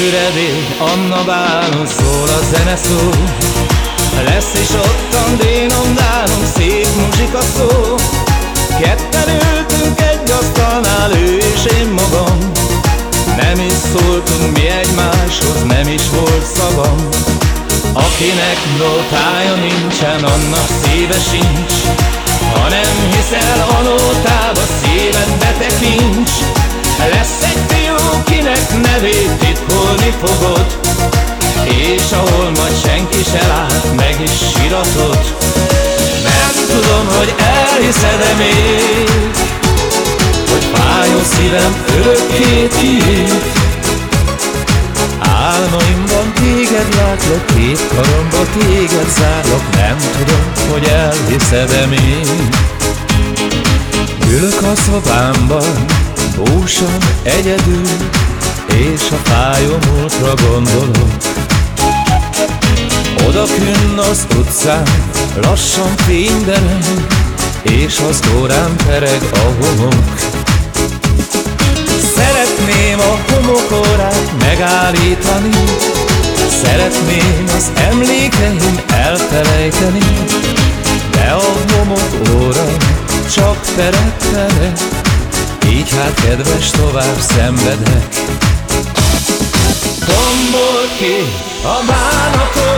füredé, Anna bálon szól a zene szó. Lesz is ottan dénom, dánom, szép muzsika szó. Ketten ültünk egy asztalnál, ő és én magam. Nem is szóltunk mi egymáshoz, nem is volt szavam Akinek nótája nincsen, annak szíve sincs. Ha nem hiszel a nótába, szíved betekincs Lesz egy fiú, kinek nevét titkolni fogod. És ahol majd senki se lát, meg is siratod Nem tudom, hogy elhiszed-e még Hogy fájó szívem örökké tiéd Álmaimban téged látlak, két karomba téged zárlak Nem tudom, hogy elhiszed-e még. Ülök a szobámban, búsan, egyedül És a fájó múltra gondolok Oda künn az utcán, lassan fényderem És az órán pereg a homok. Szeretném a homokórát megállítani Szeretném az emlékeim elfelejteni De a homok óra csak teret teret Így hát kedves tovább szenvedek Tombol ki a bánatot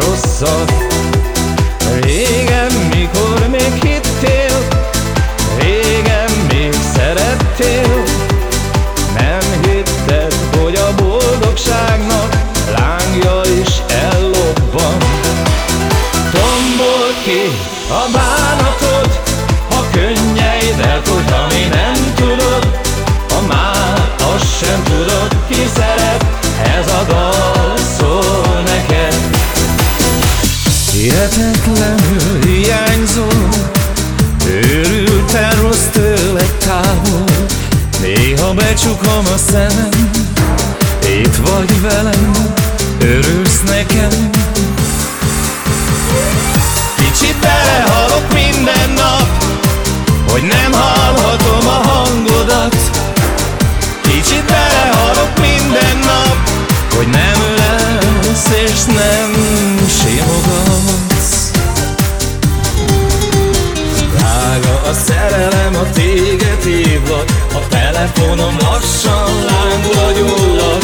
rosso távol. Néha becsukom a szemem Itt vagy velem Örülsz nekem. Kicsit belehalok minden nap Hogy nem hallhatom a hangodat. Kicsit belehalok minden nap Hogy nem ölelsz és nem simogatsz. Drága a szerelem, telefonom lassan lángol gyullad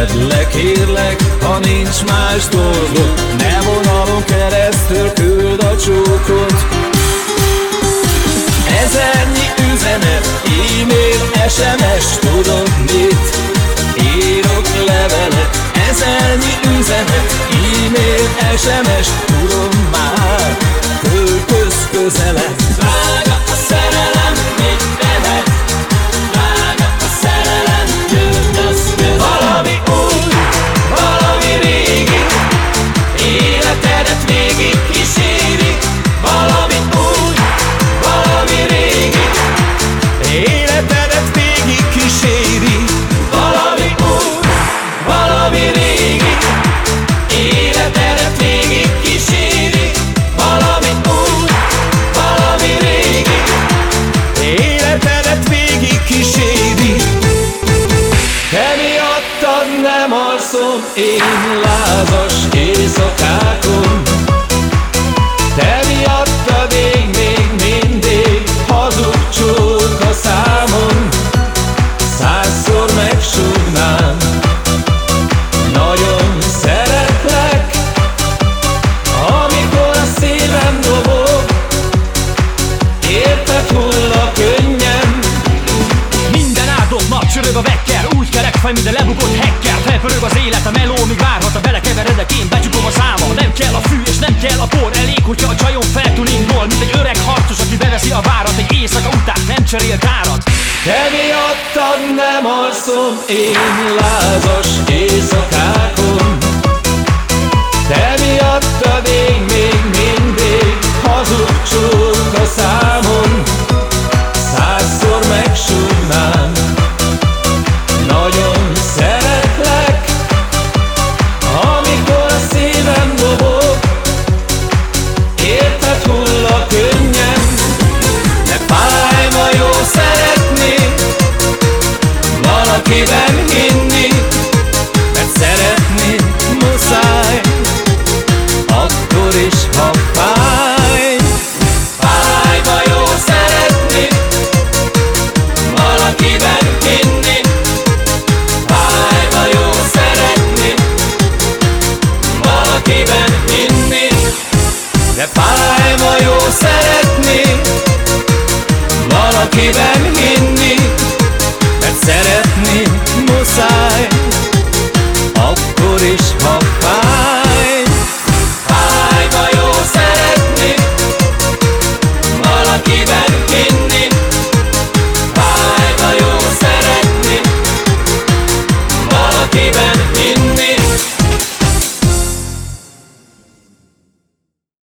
Edd le kérlek, ha nincs más dolgod Ne vonalon keresztül küld a csókot Ezernyi üzenet, e-mail, SMS, tudod mit? Írok levelet, ezernyi üzenet, e-mail, SMS, tudom már, költöz közelet. Nap csörög a vekker Úgy kerek fej, mint a lebukott hacker Felpörög az élet, a meló, míg várhat A belekeveredek, én becsukom a számom Nem kell a fű és nem kell a por Elég, hogyha a csajom feltuningol Mint egy öreg harcos, aki beveszi a várat Egy éjszaka után. Nem cserél tárat Te miattad nem alszom én lázas éjszakákon valakiben hinni Mert szeretni muszáj. Akkor is, ha fáj. Fájva jó szeretni Valakiben hinni. Fájva jó szeretni Valakiben hinni. De fájva jó szeretni Valakiben hinni Keep it